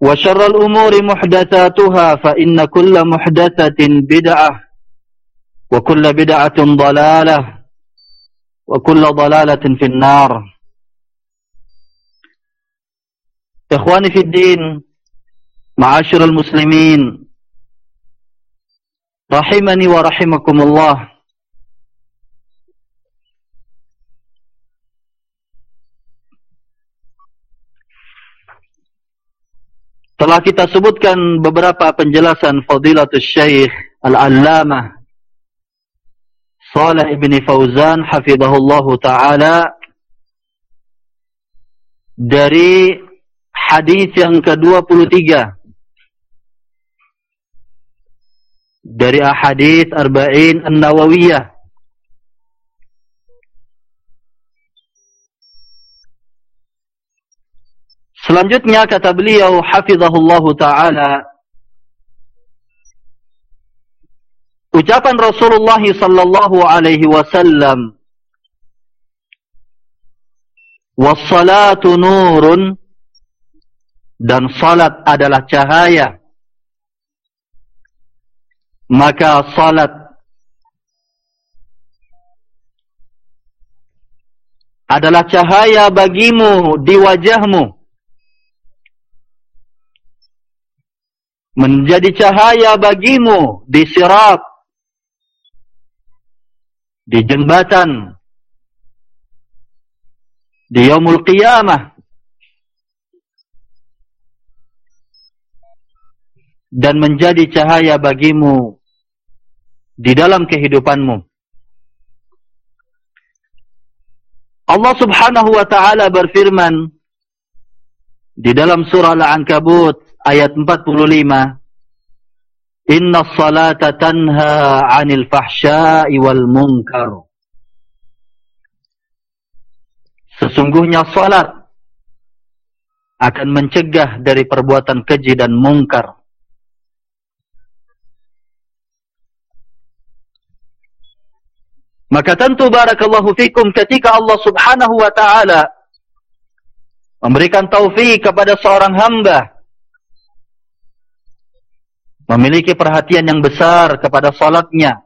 وشر الأمور محدثاتها فإن كل محدثة بدعة وكل بدعة ضلالة وكل ضلالة في النار. إخواني في الدين معاشر المسلمين رحمني ورحمكم الله. Telah kita sebutkan beberapa penjelasan Fadilatul Syekh Al-Allamah Salih ibn Fauzan Hafizahullah Ta'ala Dari hadis yang ke-23. Dari ahadith Arba'in An-Nawawiyah Selanjutnya kata beliau hafizahullah taala. Ucapan Rasulullah sallallahu alaihi wasallam was-salatu nurun dan salat adalah cahaya. Maka salat adalah cahaya bagimu di wajahmu menjadi cahaya bagimu di sirat, di jembatan, di yaumul qiyamah, dan menjadi cahaya bagimu di dalam kehidupanmu. Allah subhanahu wa ta'ala berfirman di dalam surah Al-Ankabut ayat 45 Inna salata tanha 'anil fahsya'i wal munkar. Sesungguhnya salat akan mencegah dari perbuatan keji dan mungkar Maka tentu barakallahu fikum ketika Allah subhanahu wa ta'ala memberikan taufik kepada seorang hamba memiliki perhatian yang besar kepada salatnya.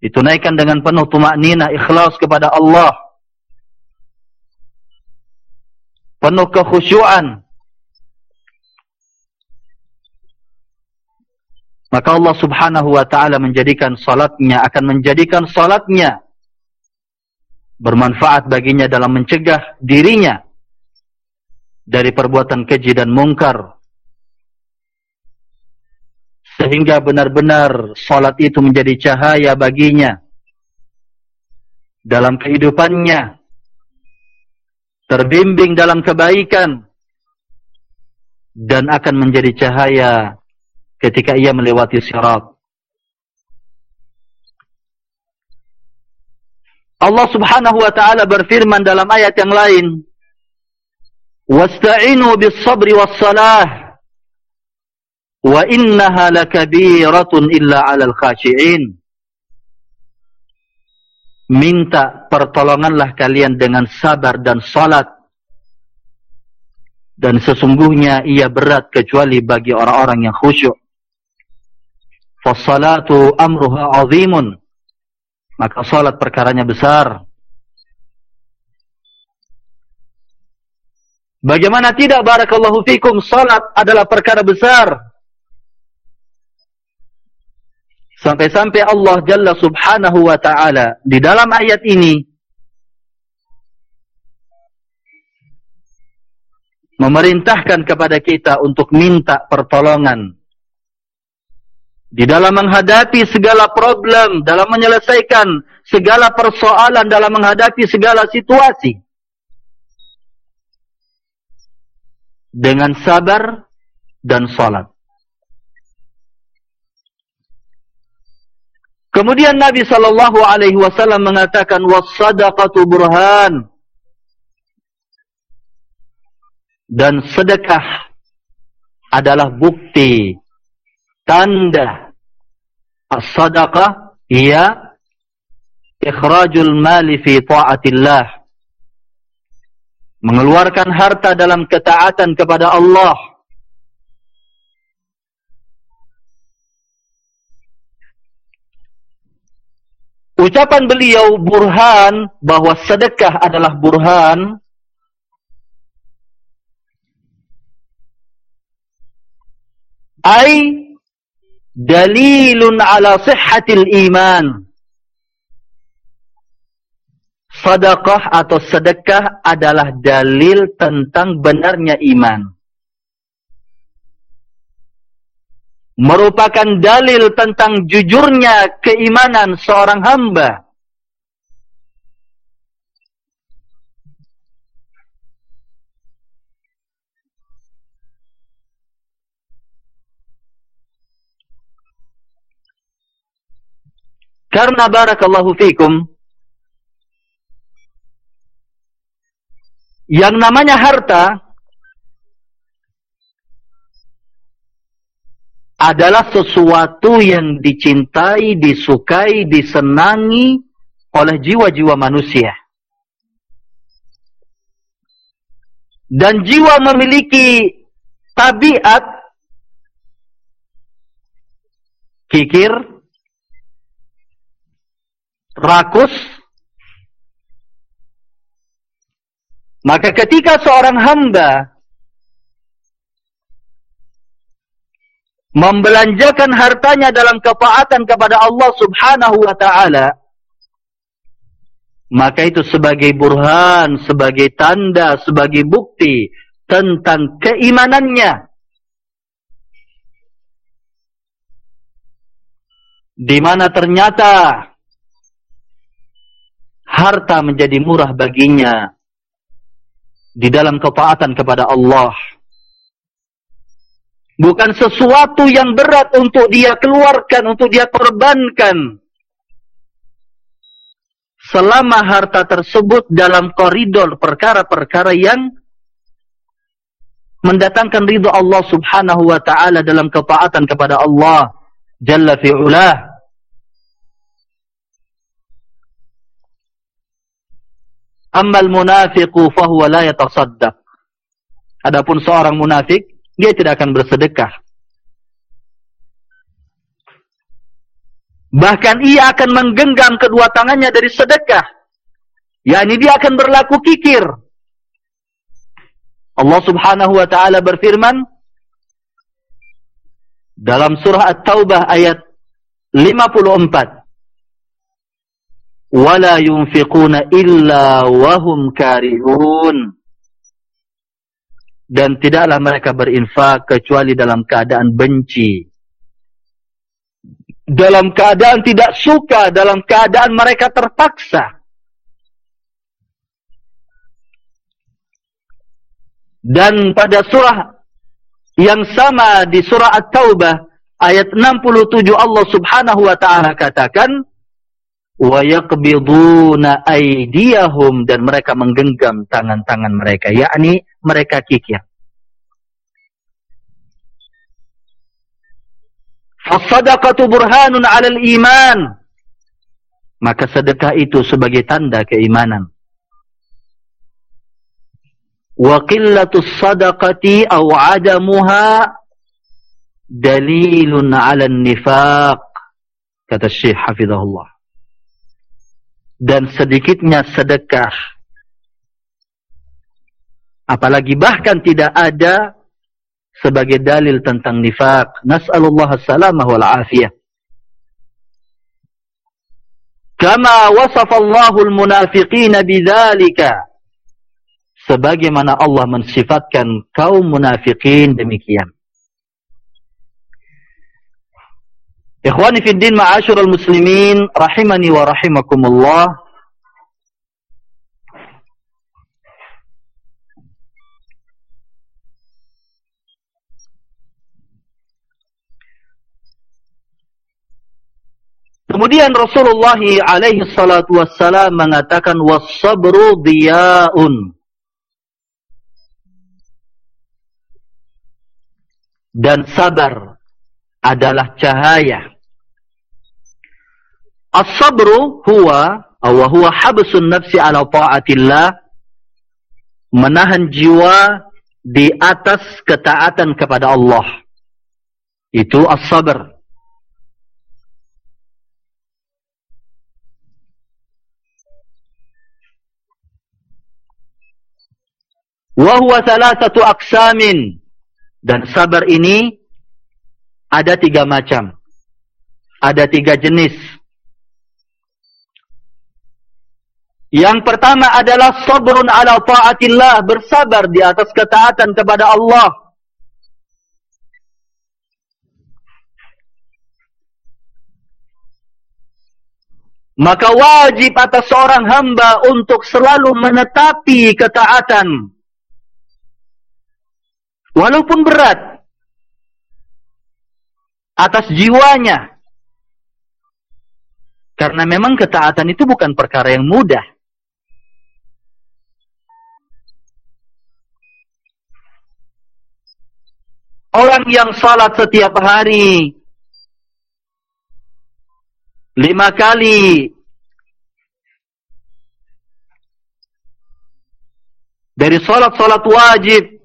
Ditunaikan dengan penuh tumak nina ikhlas kepada Allah. Penuh kekhusyuan. Maka Allah subhanahu wa ta'ala menjadikan salatnya akan menjadikan salatnya bermanfaat baginya dalam mencegah dirinya dari perbuatan keji dan mungkar sehingga benar-benar salat itu menjadi cahaya baginya dalam kehidupannya terbimbing dalam kebaikan dan akan menjadi cahaya ketika ia melewati sirat. Allah Subhanahu wa taala berfirman dalam ayat yang lain Wasta'inu bis sabri was salah wa innaha lakabiratun illa 'alal khashi'in Minta pertolonganlah kalian dengan sabar dan salat dan sesungguhnya ia berat kecuali bagi orang-orang yang khusyuk Fassalatu amruha 'azimun maka salat perkaranya besar. Bagaimana tidak barakallahu fikum salat adalah perkara besar. Sampai-sampai Allah Jalla Subhanahu wa taala di dalam ayat ini memerintahkan kepada kita untuk minta pertolongan di dalam menghadapi segala problem, dalam menyelesaikan segala persoalan, dalam menghadapi segala situasi. Dengan sabar dan salat. Kemudian Nabi sallallahu alaihi wasallam mengatakan was-sadaqatu burhan. Dan sedekah adalah bukti tanda as-sadaqah ia ikhrajul mali fi ta'atillah mengeluarkan harta dalam ketaatan kepada Allah ucapan beliau burhan bahwa sedekah adalah burhan ai dalilun ala sihhatil iman. Sedekah atau sedekah adalah dalil tentang benarnya iman. Merupakan dalil tentang jujurnya keimanan seorang hamba. Karena barakallahu fikum yang namanya harta adalah sesuatu yang dicintai, disukai, disenangi oleh jiwa-jiwa manusia. Dan jiwa memiliki tabiat kikir, rakus maka ketika seorang hamba membelanjakan hartanya dalam kepaatan kepada Allah subhanahu wa ta'ala maka itu sebagai burhan, sebagai tanda, sebagai bukti tentang keimanannya di mana ternyata harta menjadi murah baginya di dalam ketaatan kepada Allah. Bukan sesuatu yang berat untuk dia keluarkan, untuk dia korbankan. Selama harta tersebut dalam koridor perkara-perkara yang mendatangkan ridha Allah subhanahu wa ta'ala dalam ketaatan kepada Allah. Jalla fi'ulah. Ammal munafiqu fahuwa la yatasaddaq. Adapun seorang munafik, dia tidak akan bersedekah. Bahkan ia akan menggenggam kedua tangannya dari sedekah. Yani dia akan berlaku kikir. Allah subhanahu wa ta'ala berfirman dalam surah At-Taubah ayat 54 wala yunfiquna illa wahum karihun dan tidaklah mereka berinfak kecuali dalam keadaan benci. Dalam keadaan tidak suka, dalam keadaan mereka terpaksa. Dan pada surah yang sama di surah At-Taubah ayat 67 Allah Subhanahu wa taala katakan wa yaqbiduna aydiyahum. Dan mereka menggenggam tangan-tangan mereka. Yakni mereka kikir. As-sadaqatu burhanun 'alal iman. Maka sedekah itu sebagai tanda keimanan. Wa qillatus sadaqati aw 'adamuha dalilun 'alan nifaq. Kata Syekh Hafizahullah. Dan sedikitnya sedekah apalagi bahkan tidak ada sebagai dalil tentang nifaq. Nas'alullah as-salamah wal afiyah. Kama wasafa Allahul munafiqina bidzalika. Sebagaimana Allah mensifatkan kaum munafiqin demikian. Ikhwani fi din ma'asyiral muslimin rahimani wa rahimakumullah. Kemudian Rasulullah alaihi salatu wassalam mengatakan was-sabru diya'un. Dan sabar adalah cahaya. As-sabru huwa aw huwa habsun nafsi ala ta'atillah menahan jiwa di atas ketaatan kepada Allah. Itu as-sabr. Wahuwa satu aksamin. Dan sabar ini ada tiga macam. Ada tiga jenis. Yang pertama adalah sabrun ala ta'atillah. Bersabar di atas ketaatan kepada Allah. Maka wajib atas seorang hamba untuk selalu menetapi ketaatan walaupun berat. Atas jiwanya. Karena memang ketaatan itu bukan perkara yang mudah. Orang yang salat setiap hari lima kali dari salat-salat wajib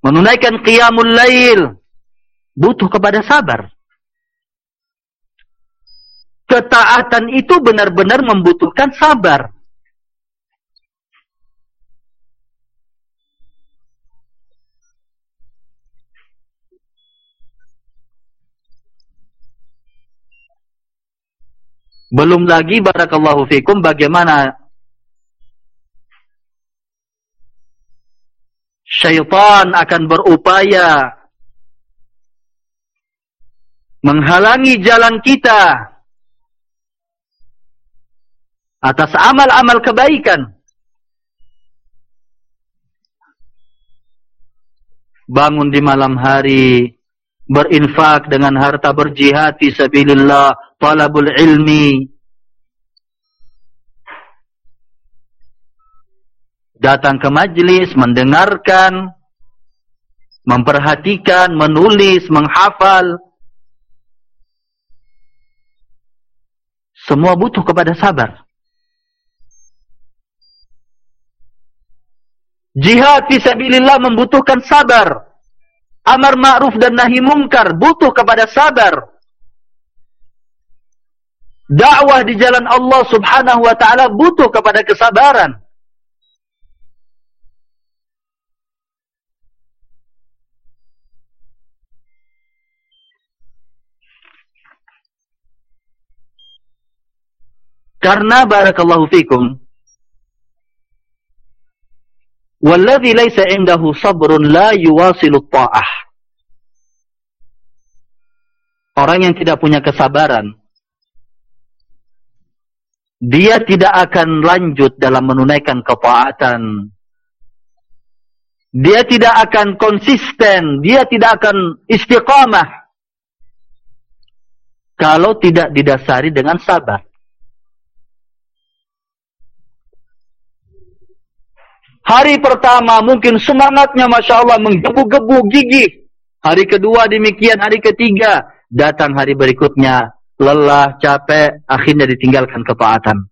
menunaikan qiyamul lail butuh kepada sabar. Ketaatan itu benar-benar membutuhkan sabar. Belum lagi barakallahu fikum bagaimana syaitan akan berupaya menghalangi jalan kita atas amal-amal kebaikan. Bangun di malam hari, berinfak dengan harta berjihad fi sabilillah, talabul ilmi, datang ke majlis, mendengarkan, memperhatikan, menulis, menghafal. Semua butuh kepada sabar. Jihad fisabilillah membutuhkan sabar. Amar ma'ruf dan nahi mungkar butuh kepada sabar. Dakwah di jalan Allah subhanahu wa ta'ala butuh kepada kesabaran. Karena barakallahu fikum Walladhi laysa indahu sabrun la yuwasilu ta'ah orang yang tidak punya kesabaran, dia tidak akan lanjut dalam menunaikan ketaatan. Dia tidak akan konsisten, dia tidak akan istiqamah. Kalau tidak didasari dengan sabar. Hari pertama mungkin semangatnya Masya Allah menggebu-gebu gigih. Hari kedua demikian, hari ketiga. Datang hari berikutnya lelah, capek, akhirnya ditinggalkan ketaatan.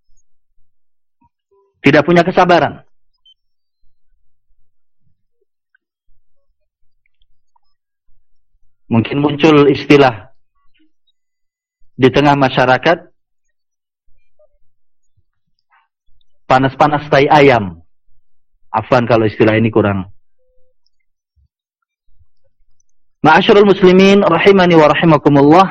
Tidak punya kesabaran. Mungkin muncul istilah di tengah masyarakat panas-panas tai ayam. Afan kalau istilah ini kurang. Ma'asyurul muslimin rahimani wa rahimakumullah.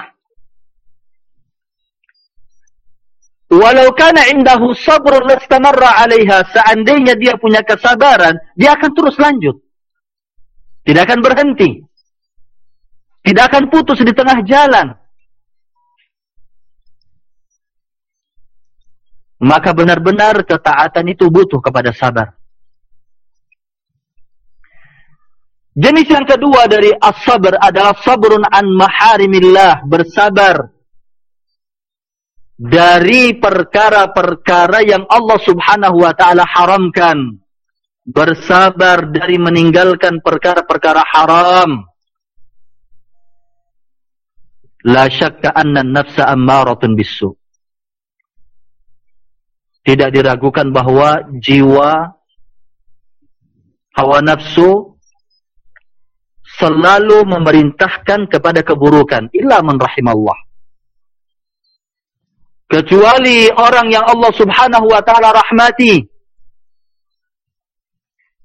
Walau kana indahu sabr lastamarra 'alaiha, seandainya dia punya kesabaran, dia akan terus lanjut. Tidak akan berhenti. Tidak akan putus di tengah jalan. Maka benar-benar ketaatan itu butuh kepada sabar. Jenis yang kedua dari as-sabr adalah sabrun an maharimillah, bersabar dari perkara-perkara yang Allah subhanahu wa ta'ala haramkan. Bersabar dari meninggalkan perkara-perkara haram. La syakka anna nafsa ammaratun bisu. Tidak diragukan bahawa jiwa hawa nafsu selalu memerintahkan kepada keburukan. Illa man rahimallah kecuali orang yang Allah Subhanahu wa taala rahmati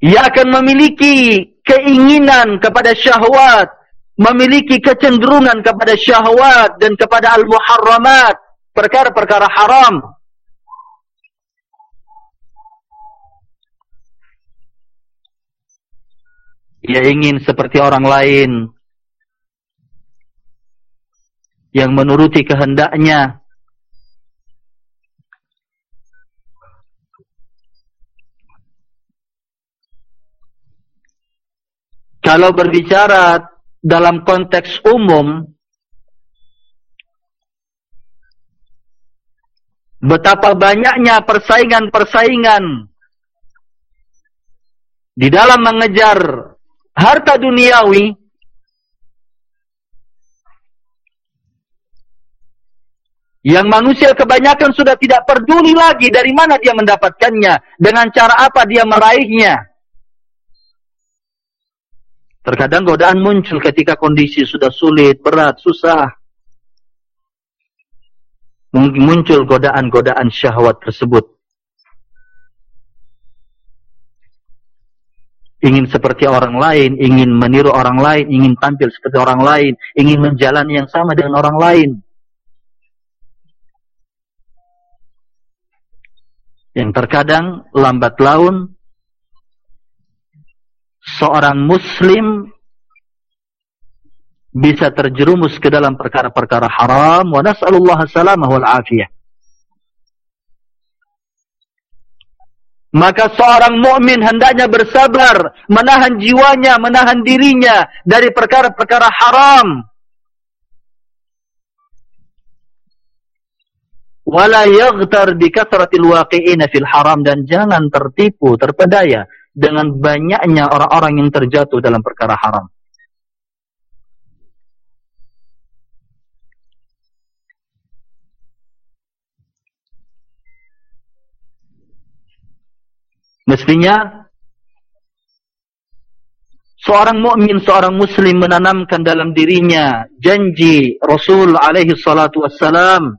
ia akan memiliki keinginan kepada syahwat memiliki kecenderungan kepada syahwat dan kepada al-muharramat perkara-perkara haram ia ingin seperti orang lain yang menuruti kehendaknya. Kalau berbicara dalam konteks umum, betapa banyaknya persaingan-persaingan di dalam mengejar harta duniawi, yang manusia kebanyakan sudah tidak peduli lagi dari mana dia mendapatkannya, dengan cara apa dia meraihnya. Terkadang godaan muncul ketika kondisi sudah sulit, berat, susah. Muncul godaan-godaan syahwat tersebut. Ingin seperti orang lain, ingin meniru orang lain, ingin tampil seperti orang lain, ingin menjalani yang sama dengan orang lain. Yang terkadang lambat laun seorang muslim bisa terjerumus ke dalam perkara-perkara haram wa nas'alullah salamah wal afiyah maka seorang mukmin hendaknya bersabar menahan jiwanya menahan dirinya dari perkara-perkara haram wala yaghtar bi kathratil waqi'ina fil haram dan jangan tertipu terpedaya dengan banyaknya orang-orang yang terjatuh dalam perkara haram. Mestinya seorang mukmin, seorang muslim menanamkan dalam dirinya janji Rasul alaihi salatu wassalam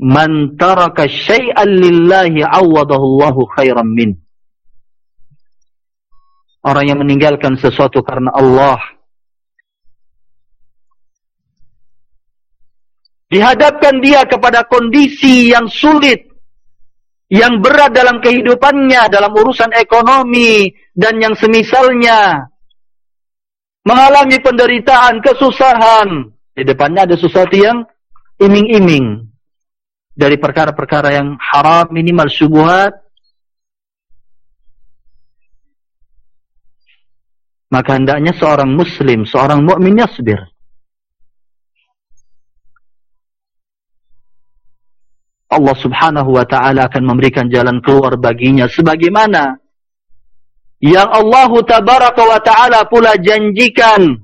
man taraka syai'an lillahi awadahu Allahu khairan min. Orang yang meninggalkan sesuatu karena Allah dihadapkan dia kepada kondisi yang sulit yang berat dalam kehidupannya, dalam urusan ekonomi dan yang semisalnya, mengalami penderitaan, kesusahan, di depannya ada sesuatu yang iming-iming. Dari perkara-perkara yang haram, minimal syubuhat, maka hendaknya seorang muslim, seorang mukmin yasbir. Allah subhanahu wa ta'ala akan memberikan jalan keluar baginya sebagaimana yang Allah tabaraka wa ta'ala pula janjikan.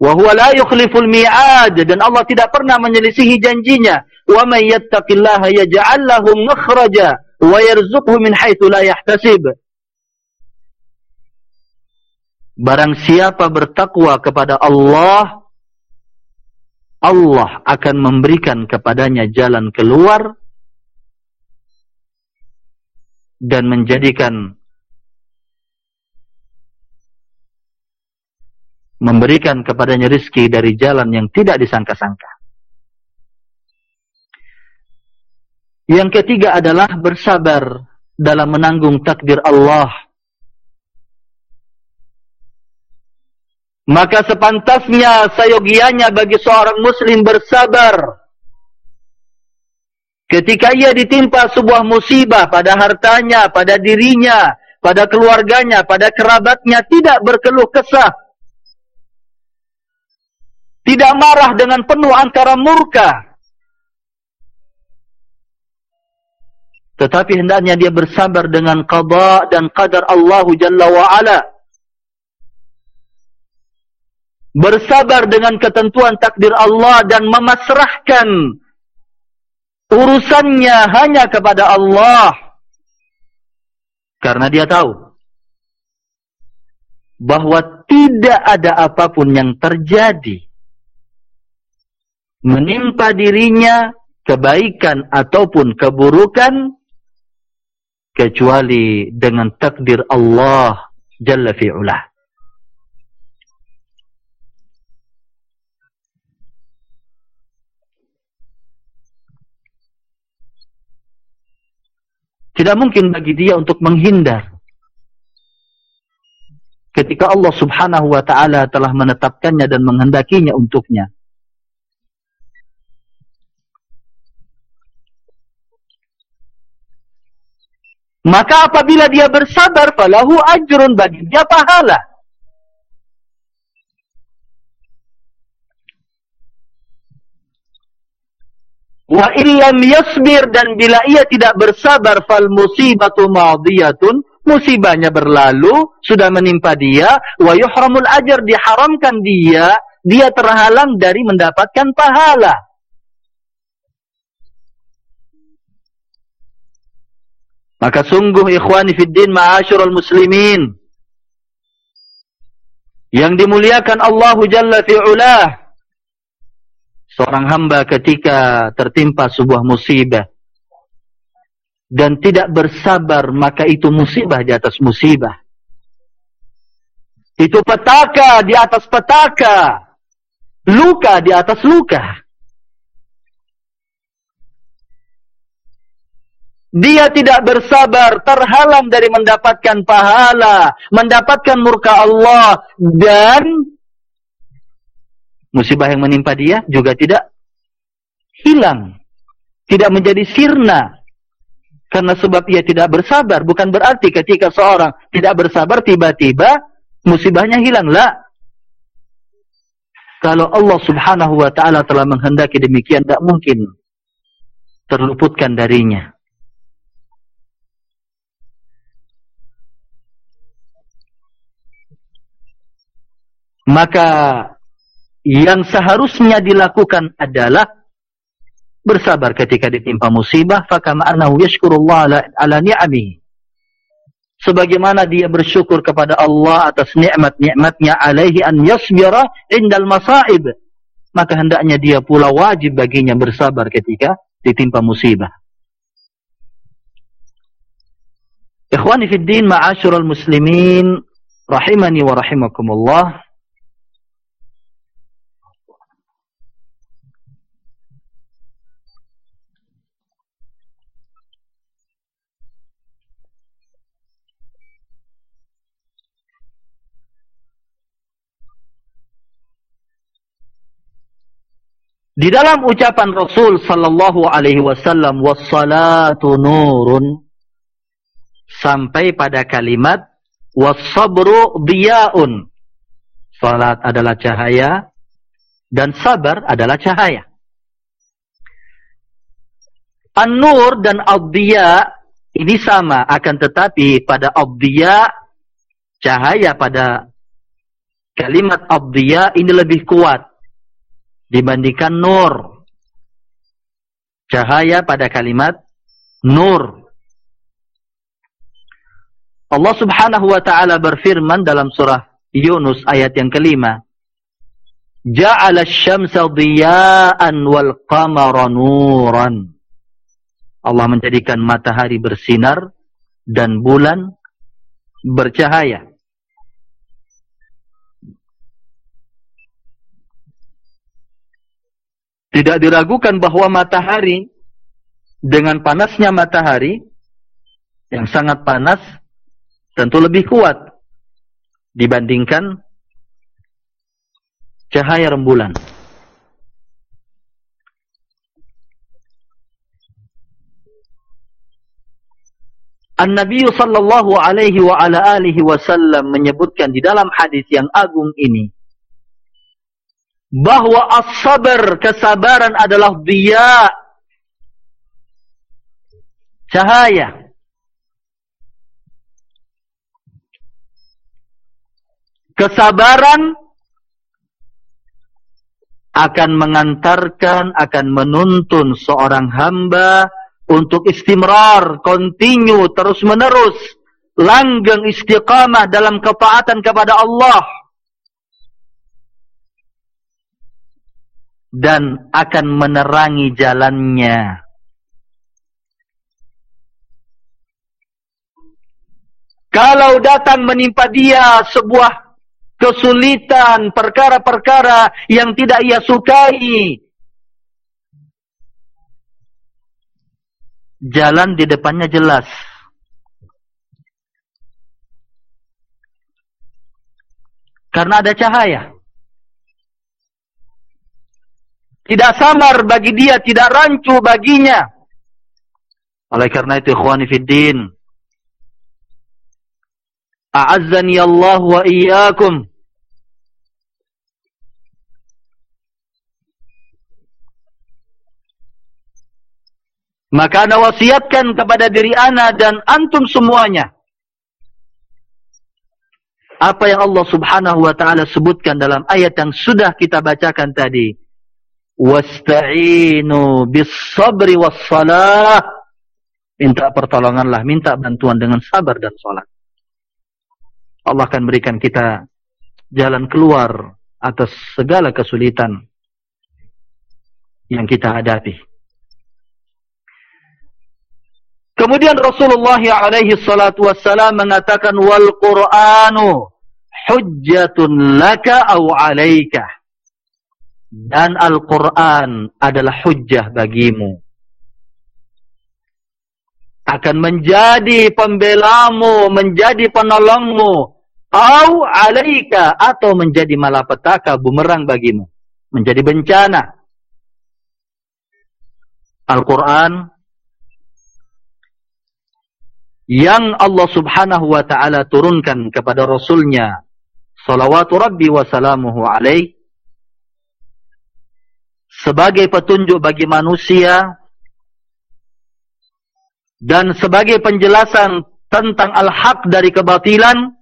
Wa huwa la yukhliful mi'ad. Dan Allah tidak pernah menyelisihi janjinya. Wa man yattaqillaha yaj'al lahu makhraja wa yarzuqhu min haitsu la yahtasib. Barang siapa bertakwa kepada Allah Allah akan memberikan kepadanya jalan keluar dan menjadikan memberikan kepadanya rizki dari jalan yang tidak disangka-sangka. Yang ketiga adalah bersabar dalam menanggung takdir Allah. Maka sepantasnya sayogianya bagi seorang muslim bersabar. Ketika ia ditimpa sebuah musibah pada hartanya, pada dirinya, pada keluarganya, pada kerabatnya, tidak berkeluh kesah. Tidak marah dengan penuh antara murka. Tetapi hendaknya dia bersabar dengan qada dan qadar Allah Jalla wa'ala bersabar dengan ketentuan takdir Allah dan memasrahkan urusannya hanya kepada Allah. Karena dia tahu bahwa tidak ada apapun yang terjadi. Menimpa dirinya kebaikan ataupun keburukan kecuali dengan takdir Allah Jalla fi'ulah Tidak mungkin bagi dia untuk menghindar. Ketika Allah subhanahu wa ta'ala telah menetapkannya dan menghendakinya untuknya. Maka apabila dia bersabar, falahu ajrun bagi dia pahala. Wa illam yasbir dan bila ia tidak bersabar fal musibatu madiyatun musibahnya berlalu sudah menimpa dia wa yuhramul ajr diharamkan dia dia terhalang dari mendapatkan pahala. Maka sungguh ikhwani fid din ma'asyiral muslimin yang dimuliakan Allah jalla fi'ulah seorang hamba ketika tertimpa sebuah musibah. Dan tidak bersabar maka itu musibah di atas musibah. Itu petaka di atas petaka. Luka di atas luka. Dia tidak bersabar terhalang dari mendapatkan pahala mendapatkan murka Allah dan musibah yang menimpa dia juga tidak hilang. Tidak menjadi sirna. Karena sebab ia tidak bersabar. Bukan berarti ketika seorang tidak bersabar tiba-tiba musibahnya hilanglah. Kalau Allah subhanahu wa ta'ala telah menghendaki demikian, tidak mungkin terluputkan darinya. Maka yang seharusnya dilakukan adalah bersabar ketika ditimpa musibah fakama annahu yashkurullah ala, ala ni'amihi sebagaimana dia bersyukur kepada Allah atas nikmat-nikmatnya alaihi an yasbira indal masaib maka hendaknya dia pula wajib baginya bersabar ketika ditimpa musibah. Ikhwani fid din ma'asyiral muslimin rahimani wa rahimakumullah Di dalam ucapan Rasul sallallahu alaihi wasallam was-salatu nurun sampai pada kalimat was-sabru diya'un. Salat adalah cahaya dan sabar adalah cahaya. An-nur dan ad-diya ini sama akan tetapi pada ad-diya cahaya pada kalimat ad-diya ini lebih kuat dibandingkan nur. Cahaya pada kalimat nur. Allah Subhanahu wa taala berfirman dalam surah Yunus ayat yang kelima. Ja'ala asy-syamsa dhiya'an wal qamara nuran. Allah menjadikan matahari bersinar dan bulan bercahaya. Tidak diragukan bahwa matahari dengan panasnya matahari yang sangat panas tentu lebih kuat dibandingkan cahaya rembulan. An-Nabi sallallahu alaihi wa ala alihi wasallam menyebutkan di dalam hadis yang agung ini bahwa as-sabar kesabaran adalah dia cahaya. Kesabaran akan mengantarkan akan menuntun seorang hamba untuk istimrar continue terus menerus langgeng istiqamah dalam ketaatan kepada Allah dan akan menerangi jalannya. Kalau datang menimpa dia sebuah kesulitan, perkara-perkara yang tidak ia sukai, jalan di depannya jelas. Karena ada cahaya. Tidak samar bagi dia, tidak rancu baginya. Oleh karena itu, ikhwani fiddin. A'azzani Allah wa iyyakum. Maka anda wasiatkan kepada diri ana dan antum semuanya. Apa yang Allah subhanahu wa ta'ala sebutkan dalam ayat yang sudah kita bacakan tadi wasta'inu bis sabri was salah minta pertolonganlah minta bantuan dengan sabar dan salat. Allah akan berikan kita jalan keluar atas segala kesulitan yang kita hadapi. Kemudian Rasulullah alaihi salatu wassalam mengatakan wal qur'anu hujjatun laka aw 'alaika dan Al-Quran adalah hujjah bagimu. Akan menjadi pembelamu, menjadi penolongmu. Au alaika atau menjadi malapetaka bumerang bagimu. Menjadi bencana. Al-Quran yang Allah subhanahu wa ta'ala turunkan kepada Rasulnya salawatu rabbi wa salamuhu alaih sebagai petunjuk bagi manusia dan sebagai penjelasan tentang al-haq dari kebatilan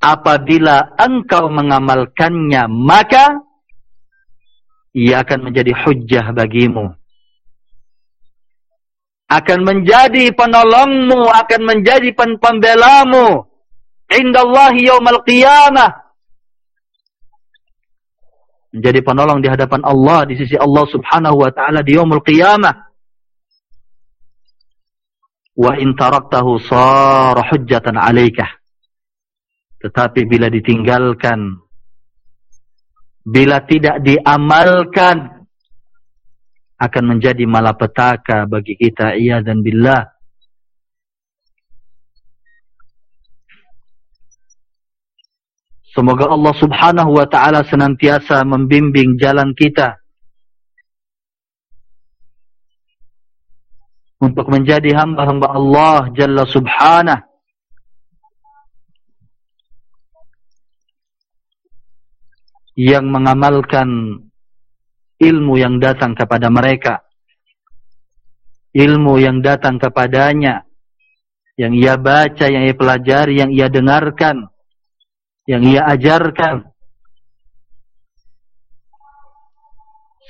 apabila engkau mengamalkannya maka ia akan menjadi hujjah bagimu. Akan menjadi penolongmu akan menjadi pembelamu indallahi yaumal qiyamah menjadi penolong di hadapan Allah di sisi Allah Subhanahu wa taala di yaumul qiyamah. Wa in taraktahu sara hujjatan 'alaika. Tetapi bila ditinggalkan bila tidak diamalkan akan menjadi malapetaka bagi kita iya dan billah. Semoga Allah subhanahu wa ta'ala senantiasa membimbing jalan kita. Untuk menjadi hamba-hamba Allah Jalla subhanahu. Yang mengamalkan ilmu yang datang kepada mereka. Ilmu yang datang kepadanya. Yang ia baca, yang ia pelajari, yang ia dengarkan yang ia ajarkan.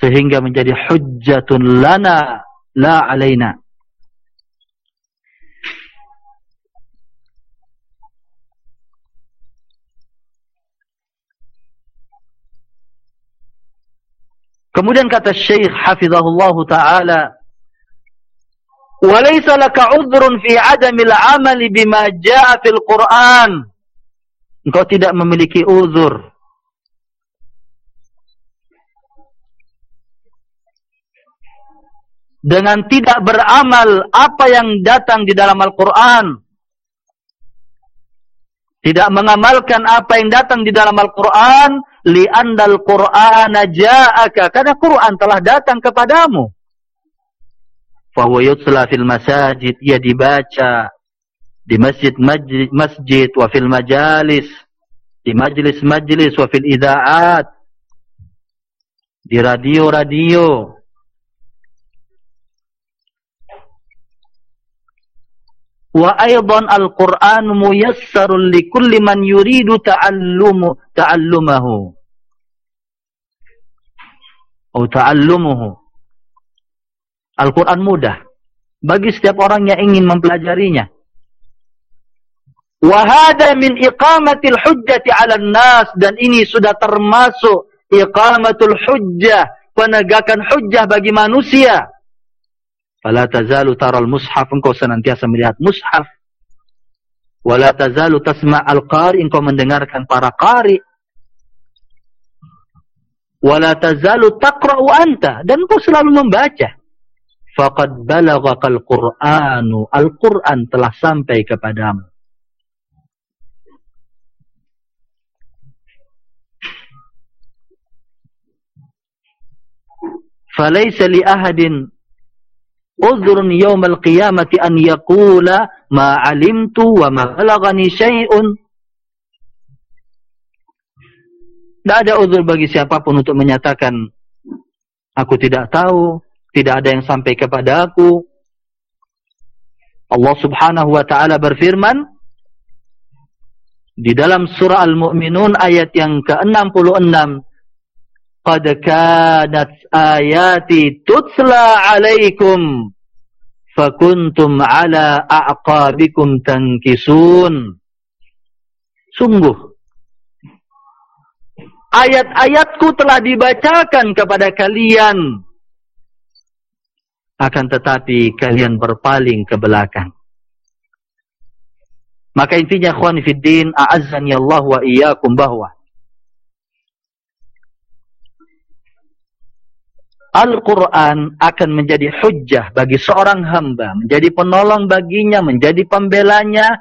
Sehingga menjadi hujjatun lana la alaina. Kemudian kata Syekh hafizahullah taala Walaysa laka 'udhrun fi 'adamil 'amali bima jaa'a fil Qur'an engkau tidak memiliki uzur. Dengan tidak beramal apa yang datang di dalam Al-Quran. Tidak mengamalkan apa yang datang di dalam Al-Quran li'andal Qur'ana ja'aka. Karena Quran telah datang kepadamu. Fahuwa yutsla fil masajid ia dibaca di masjid masjid wa fil majalis. Di majlis-majlis wa fil idaat. Di radio-radio. Wa aidan al-Qur'an muyassarun li kulli man yuridu ta'allumu ta'allumahu. Atau ta'allumuhu. Al-Qur'an mudah. Bagi setiap orang yang ingin mempelajarinya Wahada min iqamatil hujjati ala nas dan ini sudah termasuk iqamatul hujjah penegakan hujjah bagi manusia. Fala tazalu taral mushaf engkau senantiasa melihat mushaf. Wala tazalu tasma' al-qari engkau mendengarkan para qari. Wala tazalu taqra'u anta dan engkau selalu membaca. Faqad balaghakal Qur'anu al-Qur'an telah sampai kepadamu. falaysa li ahadin udhrun yawmal qiyamati an yaqula ma alimtu wa ma halagani syai'un tidak ada uzur bagi siapapun untuk menyatakan aku tidak tahu tidak ada yang sampai kepada aku. Allah subhanahu wa ta'ala berfirman di dalam surah Al-Mu'minun ayat yang ke-66 qad kanat ayati tutla alaikum fakuntum ala a'qabikum tankisun. Sungguh ayat-ayatku telah dibacakan kepada kalian. Akan tetapi kalian berpaling ke belakang. Maka intinya khwan fiddin a'azzani Allah wa iyyakum bahwa Al-Quran akan menjadi hujjah bagi seorang hamba. Menjadi penolong baginya, menjadi pembelanya.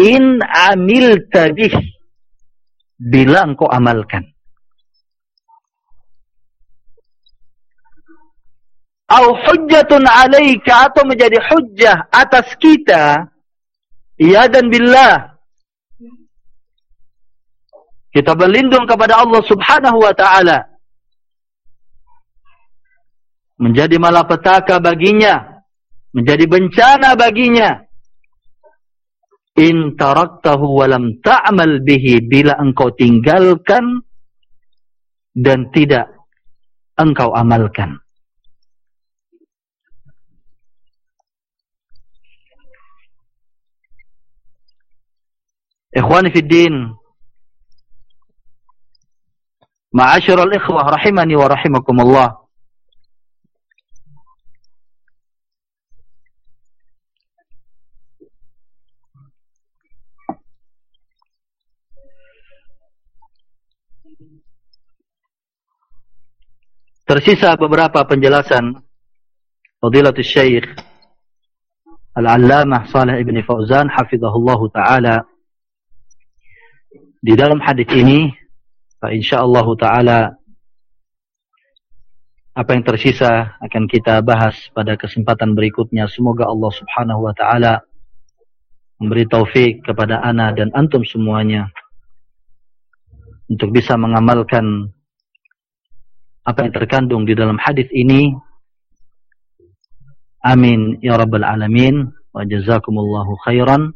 In amil tabih. Bila engkau amalkan. Au hujjatun alaika atau menjadi hujjah atas kita. Ya dan billah. Kita berlindung kepada Allah subhanahu wa ta'ala menjadi malapetaka baginya, menjadi bencana baginya. In taraktahu walam ta'mal bihi bila engkau tinggalkan dan tidak engkau amalkan. Ikhwani fi din. Ma'asyiral ikhwah rahimani wa rahimakumullah. Tersisa beberapa penjelasan Fadilatul Syekh Al-Allamah Salih Ibn Fauzan Hafizahullah Ta'ala. Di dalam hadis ini insyaallah taala apa yang tersisa akan kita bahas pada kesempatan berikutnya. Semoga Allah Subhanahu wa taala memberi taufik kepada ana dan antum semuanya untuk bisa mengamalkan apa yang terkandung di dalam hadis ini amin ya rabbal alamin wa jazakumullahu khairan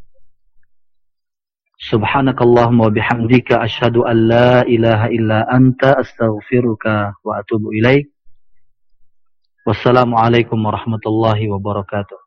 Subhanakallahumma wa bihamdika ashhadu an la ilaha illa anta astaghfiruka wa atubu ilaik. Wassalamualaikum warahmatullahi wabarakatuh.